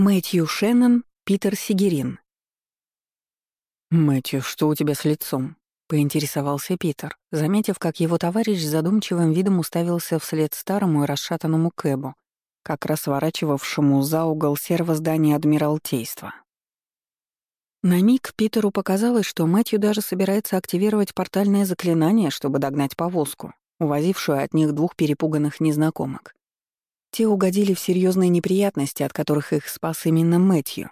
Мэтью Шеннон, Питер Сигерин. «Мэтью, что у тебя с лицом?» — поинтересовался Питер, заметив, как его товарищ с задумчивым видом уставился вслед старому и расшатанному Кэбу, как раз сворачивавшему за угол серого здания Адмиралтейства. На миг Питеру показалось, что Мэтью даже собирается активировать портальное заклинание, чтобы догнать повозку, увозившую от них двух перепуганных незнакомок. Те угодили в серьезные неприятности, от которых их спас именно Мэтью.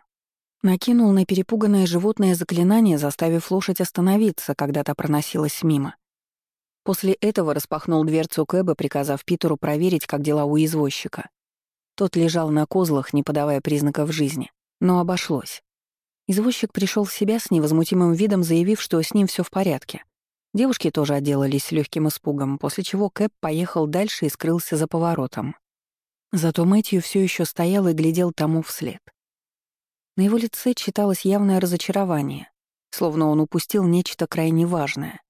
Накинул на перепуганное животное заклинание, заставив лошадь остановиться, когда та проносилась мимо. После этого распахнул дверцу Кэба, приказав Питеру проверить, как дела у извозчика. Тот лежал на козлах, не подавая признаков жизни, но обошлось. Извозчик пришел в себя с невозмутимым видом, заявив, что с ним все в порядке. Девушки тоже отделались легким испугом, после чего Кэп поехал дальше и скрылся за поворотом. Зато Мэтью все еще стоял и глядел тому вслед. На его лице читалось явное разочарование, словно он упустил нечто крайне важное.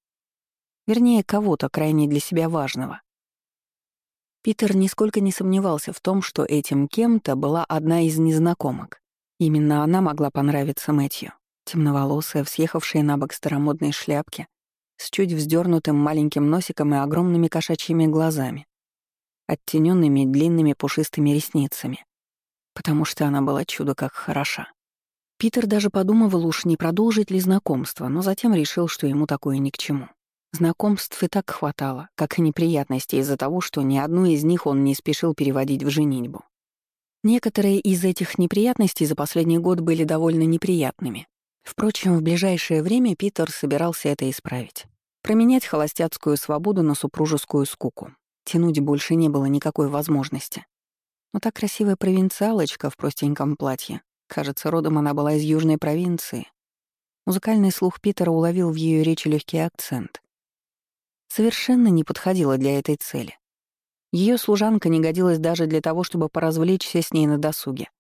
Вернее, кого-то крайне для себя важного. Питер нисколько не сомневался в том, что этим кем-то была одна из незнакомок. Именно она могла понравиться Мэтью, темноволосая, съехавшая на бок старомодной шляпки, с чуть вздернутым маленьким носиком и огромными кошачьими глазами оттененными длинными пушистыми ресницами, потому что она была чудо как хороша. Питер даже подумывал уж не продолжить ли знакомство, но затем решил, что ему такое ни к чему. Знакомств и так хватало, как и неприятностей из-за того, что ни одну из них он не спешил переводить в женитьбу. Некоторые из этих неприятностей за последний год были довольно неприятными. Впрочем, в ближайшее время Питер собирался это исправить. Променять холостяцкую свободу на супружескую скуку. Тянуть больше не было никакой возможности. Но та красивая провинциалочка в простеньком платье, кажется, родом она была из южной провинции. Музыкальный слух Питера уловил в ее речи легкий акцент. Совершенно не подходила для этой цели. Ее служанка не годилась даже для того, чтобы поразвлечься с ней на досуге.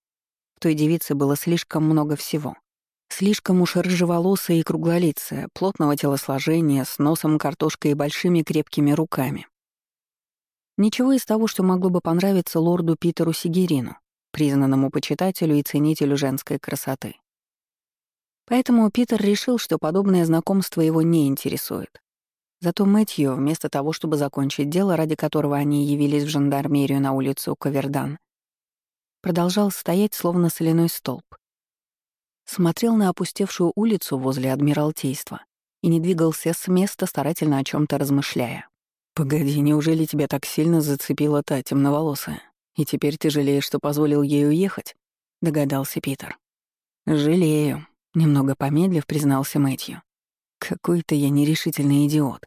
В той девице было слишком много всего. Слишком уж рыжеволосая и круглолицая, плотного телосложения, с носом картошкой и большими крепкими руками. Ничего из того, что могло бы понравиться лорду Питеру Сигерину, признанному почитателю и ценителю женской красоты. Поэтому Питер решил, что подобное знакомство его не интересует. Зато Мэтью, вместо того, чтобы закончить дело, ради которого они явились в жандармерию на улицу Кавердан, продолжал стоять, словно соляной столб. Смотрел на опустевшую улицу возле Адмиралтейства и не двигался с места, старательно о чем то размышляя. «Погоди, неужели тебя так сильно зацепила та темноволосая? И теперь ты жалеешь, что позволил ей уехать?» — догадался Питер. «Жалею», — немного помедлив признался Мэтью. «Какой-то я нерешительный идиот».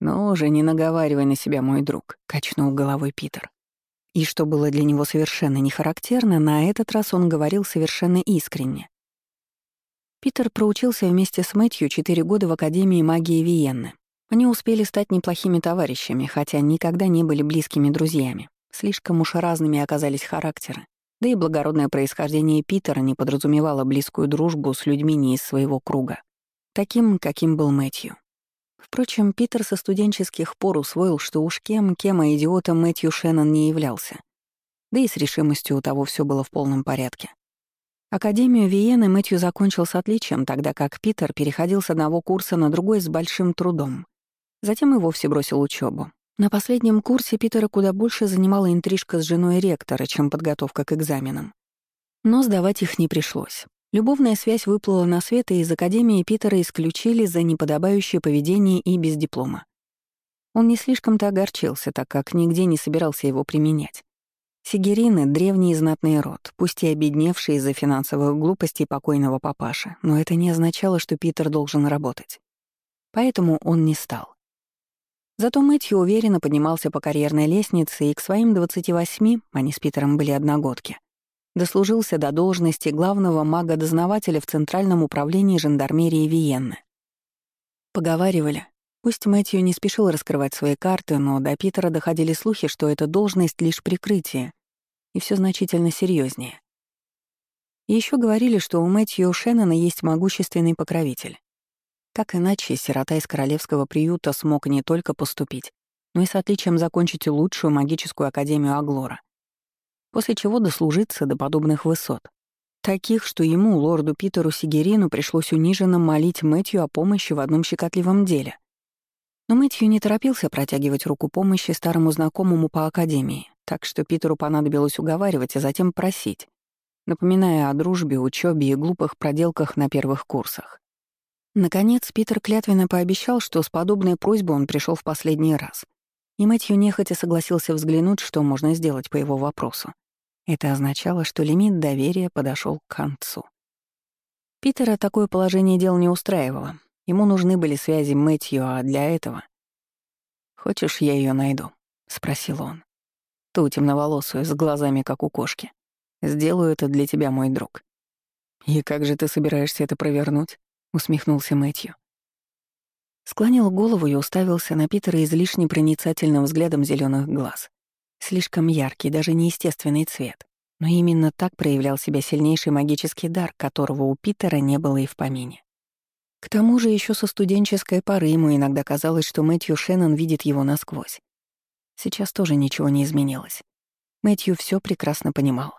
«Ну уже не наговаривай на себя, мой друг», — качнул головой Питер. И что было для него совершенно не характерно, на этот раз он говорил совершенно искренне. Питер проучился вместе с Мэтью четыре года в Академии магии Виенны, они успели стать неплохими товарищами, хотя никогда не были близкими друзьями. Слишком уж разными оказались характеры. Да и благородное происхождение Питера не подразумевало близкую дружбу с людьми не из своего круга. Таким, каким был Мэтью. Впрочем, Питер со студенческих пор усвоил, что уж кем, кем, а идиотом Мэтью Шеннон не являлся. Да и с решимостью у того все было в полном порядке. Академию Виены Мэтью закончил с отличием, тогда как Питер переходил с одного курса на другой с большим трудом. Затем и вовсе бросил учебу. На последнем курсе Питера куда больше занимала интрижка с женой ректора, чем подготовка к экзаменам. Но сдавать их не пришлось. Любовная связь выплыла на свет, и из Академии Питера исключили за неподобающее поведение и без диплома. Он не слишком-то огорчился, так как нигде не собирался его применять. Сигерины — древний знатный род, пусть и обедневший из-за финансовых глупостей покойного папаши, но это не означало, что Питер должен работать. Поэтому он не стал. Зато Мэтью уверенно поднимался по карьерной лестнице и к своим 28, они с Питером были одногодки, дослужился до должности главного мага-дознавателя в Центральном управлении жандармерии Виенны. Поговаривали, пусть Мэтью не спешил раскрывать свои карты, но до Питера доходили слухи, что эта должность — лишь прикрытие, и все значительно серьезнее. Еще говорили, что у Мэтью Шеннона есть могущественный покровитель. Как иначе сирота из королевского приюта смог не только поступить, но и с отличием закончить лучшую магическую академию Аглора. после чего дослужиться до подобных высот. Таких, что ему, лорду Питеру Сигерину, пришлось униженно молить Мэтью о помощи в одном щекотливом деле. Но Мэтью не торопился протягивать руку помощи старому знакомому по академии, так что Питеру понадобилось уговаривать, а затем просить, напоминая о дружбе, учебе и глупых проделках на первых курсах. Наконец, Питер клятвенно пообещал, что с подобной просьбой он пришел в последний раз. И Мэтью нехотя согласился взглянуть, что можно сделать по его вопросу. Это означало, что лимит доверия подошел к концу. Питера такое положение дел не устраивало. Ему нужны были связи Мэтью, а для этого... «Хочешь, я ее найду?» — спросил он. «Ту темноволосую, с глазами, как у кошки. Сделаю это для тебя, мой друг». «И как же ты собираешься это провернуть?» — усмехнулся Мэтью. Склонил голову и уставился на Питера излишне проницательным взглядом зеленых глаз. Слишком яркий, даже неестественный цвет. Но именно так проявлял себя сильнейший магический дар, которого у Питера не было и в помине. К тому же еще со студенческой поры ему иногда казалось, что Мэтью Шеннон видит его насквозь. Сейчас тоже ничего не изменилось. Мэтью все прекрасно понимал.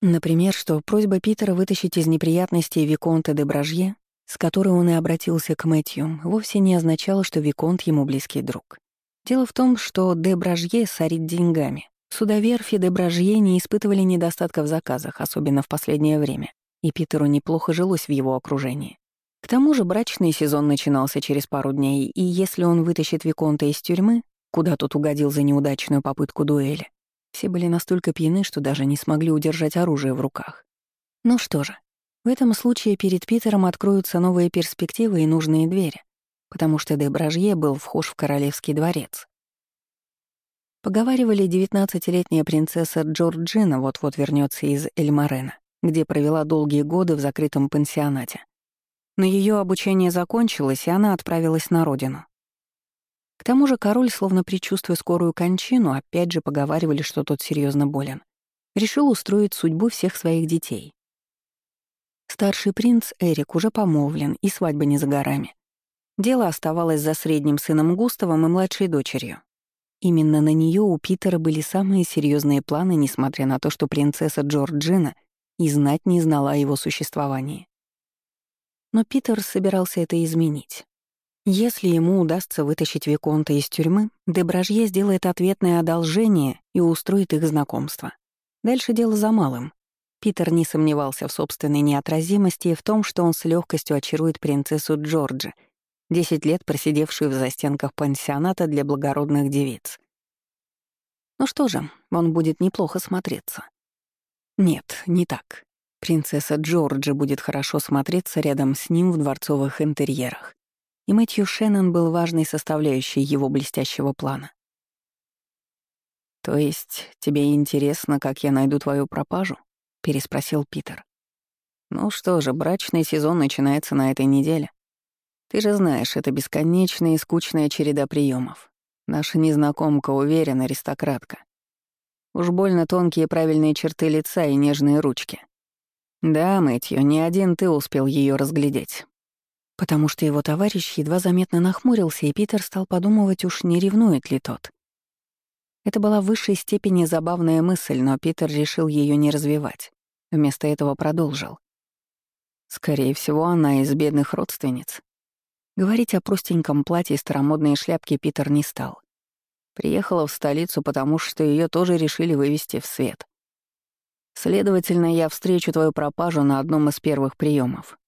Например, что просьба Питера вытащить из неприятностей Виконта де Бражье с которой он и обратился к Мэтью, вовсе не означало, что Виконт ему близкий друг. Дело в том, что де Бражье сорит деньгами. Судоверфи де не испытывали недостатка в заказах, особенно в последнее время, и Питеру неплохо жилось в его окружении. К тому же брачный сезон начинался через пару дней, и если он вытащит Виконта из тюрьмы, куда тот угодил за неудачную попытку дуэли, все были настолько пьяны, что даже не смогли удержать оружие в руках. Ну что же, в этом случае перед Питером откроются новые перспективы и нужные двери, потому что де Бражье был вхож в королевский дворец. Поговаривали, девятнадцатилетняя принцесса Джорджина вот-вот вернется из Эльмарена, где провела долгие годы в закрытом пансионате. Но ее обучение закончилось, и она отправилась на родину. К тому же король, словно предчувствуя скорую кончину, опять же поговаривали, что тот серьезно болен, решил устроить судьбу всех своих детей. Старший принц Эрик уже помолвлен, и свадьба не за горами. Дело оставалось за средним сыном Густавом и младшей дочерью. Именно на нее у Питера были самые серьезные планы, несмотря на то, что принцесса Джорджина и знать не знала о его существовании. Но Питер собирался это изменить. Если ему удастся вытащить Виконта из тюрьмы, Дебражье сделает ответное одолжение и устроит их знакомство. Дальше дело за малым Питер не сомневался в собственной неотразимости и в том, что он с легкостью очарует принцессу Джорджи, десять лет просидевшую в застенках пансионата для благородных девиц. Ну что же, он будет неплохо смотреться. Нет, не так. Принцесса Джорджи будет хорошо смотреться рядом с ним в дворцовых интерьерах. И Мэтью Шеннон был важной составляющей его блестящего плана. «То есть тебе интересно, как я найду твою пропажу?» — переспросил Питер. «Ну что же, брачный сезон начинается на этой неделе. Ты же знаешь, это бесконечная и скучная череда приемов. Наша незнакомка уверена, аристократка. Уж больно тонкие правильные черты лица и нежные ручки. Да, Мэтью, не один ты успел ее разглядеть. Потому что его товарищ едва заметно нахмурился, и Питер стал подумывать, уж не ревнует ли тот. Это была в высшей степени забавная мысль, но Питер решил ее не развивать. Вместо этого продолжил. Скорее всего, она из бедных родственниц. Говорить о простеньком платье и старомодной шляпке Питер не стал. Приехала в столицу, потому что ее тоже решили вывести в свет. Следовательно, я встречу твою пропажу на одном из первых приемов.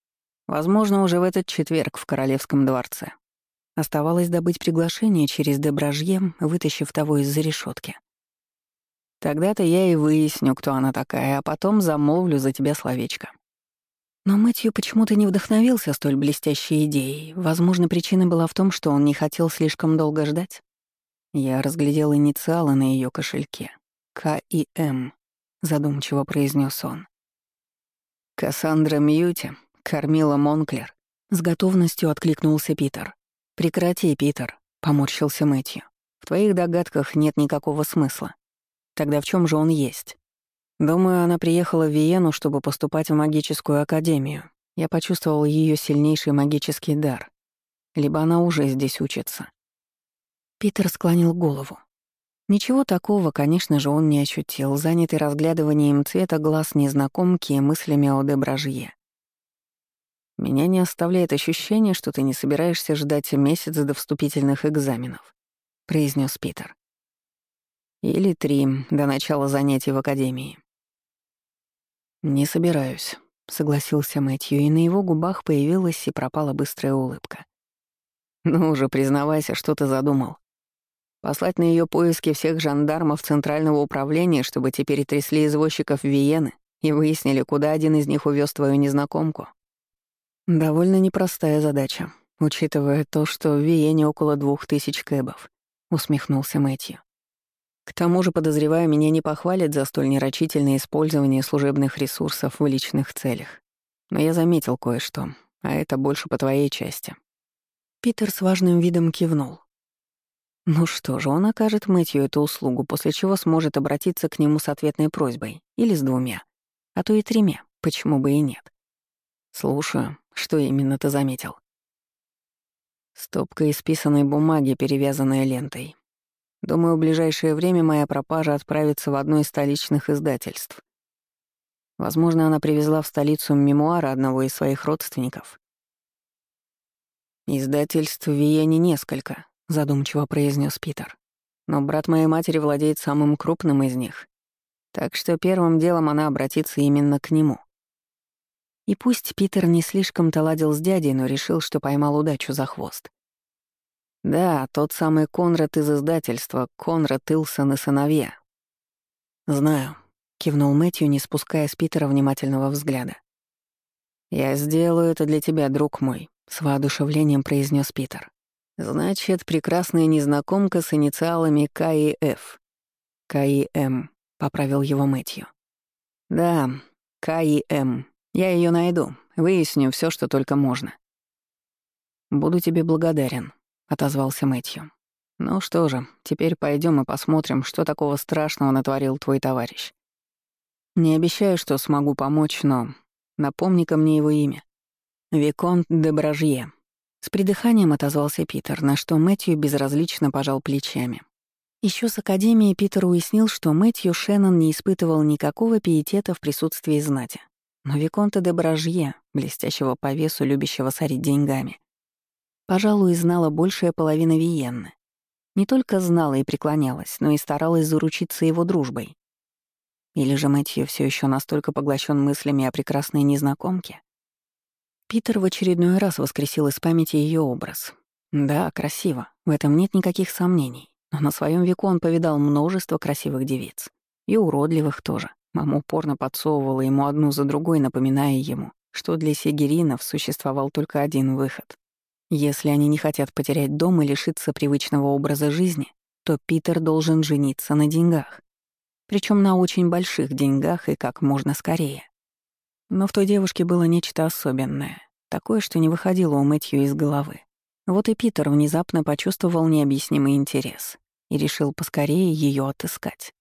Возможно, уже в этот четверг в Королевском дворце. Оставалось добыть приглашение через Дебражье, вытащив того из-за решетки. Тогда-то я и выясню, кто она такая, а потом замолвлю за тебя словечко. Но Мэтью почему-то не вдохновился столь блестящей идеей. Возможно, причина была в том, что он не хотел слишком долго ждать. Я разглядел инициалы на ее кошельке. К и М, задумчиво произнес он. Кассандра Мьюти, Кормила Монклер. С готовностью откликнулся Питер. «Прекрати, Питер», — поморщился Мэтью. «В твоих догадках нет никакого смысла. Тогда в чем же он есть?» «Думаю, она приехала в Виену, чтобы поступать в магическую академию. Я почувствовал ее сильнейший магический дар. Либо она уже здесь учится». Питер склонил голову. Ничего такого, конечно же, он не ощутил, занятый разглядыванием цвета глаз незнакомки и мыслями о Дебражье. «Меня не оставляет ощущение, что ты не собираешься ждать месяц до вступительных экзаменов», — произнес Питер. «Или три, до начала занятий в академии». «Не собираюсь», — согласился Мэтью, и на его губах появилась и пропала быстрая улыбка. «Ну уже, признавайся, что ты задумал. Послать на ее поиски всех жандармов Центрального управления, чтобы теперь трясли извозчиков Виены и выяснили, куда один из них увез твою незнакомку. Довольно непростая задача, учитывая то, что в Виене около двух тысяч кэбов, усмехнулся Мэтью. К тому же, подозреваю, меня не похвалят за столь нерочительное использование служебных ресурсов в личных целях. Но я заметил кое-что, а это больше по твоей части. Питер с важным видом кивнул. Ну что же, он окажет Мэтью эту услугу, после чего сможет обратиться к нему с ответной просьбой. Или с двумя. А то и тремя, почему бы и нет. Слушаю, что именно ты заметил? Стопка исписанной бумаги, перевязанная лентой. Думаю, в ближайшее время моя пропажа отправится в одно из столичных издательств. Возможно, она привезла в столицу мемуары одного из своих родственников. Издательств в Виене несколько, задумчиво произнес Питер. Но брат моей матери владеет самым крупным из них. Так что первым делом она обратится именно к нему. И пусть Питер не слишком-то ладил с дядей, но решил, что поймал удачу за хвост. Да, тот самый Конрад из издательства, Конрад Илсон и сыновья. Знаю, кивнул Мэтью, не спуская с Питера внимательного взгляда. Я сделаю это для тебя, друг мой, с воодушевлением произнес Питер. Значит, прекрасная незнакомка с инициалами К и Ф. К и М, поправил его Мэтью. Да, К и М. Я ее найду, выясню все, что только можно. Буду тебе благодарен, отозвался Мэтью. Ну что же, теперь пойдем и посмотрим, что такого страшного натворил твой товарищ. Не обещаю, что смогу помочь, но напомни-ка мне его имя. Виконт де Бражье. С придыханием отозвался Питер, на что Мэтью безразлично пожал плечами. Еще с Академии Питер уяснил, что Мэтью Шеннон не испытывал никакого пиетета в присутствии знати. Но Виконта де Бражье, блестящего по весу, любящего сорить деньгами, пожалуй, знала большая половина Виенны. Не только знала и преклонялась, но и старалась заручиться его дружбой. Или же Мэтью все еще настолько поглощен мыслями о прекрасной незнакомке, Питер в очередной раз воскресил из памяти ее образ. Да, красиво, в этом нет никаких сомнений. Но на своем веку он повидал множество красивых девиц. И уродливых тоже. Мама упорно подсовывала ему одну за другой, напоминая ему, что для сигеринов существовал только один выход. Если они не хотят потерять дом и лишиться привычного образа жизни, то Питер должен жениться на деньгах. Причем на очень больших деньгах и как можно скорее. Но в той девушке было нечто особенное, такое, что не выходило у Мэтью из головы. Вот и Питер внезапно почувствовал необъяснимый интерес и решил поскорее ее отыскать.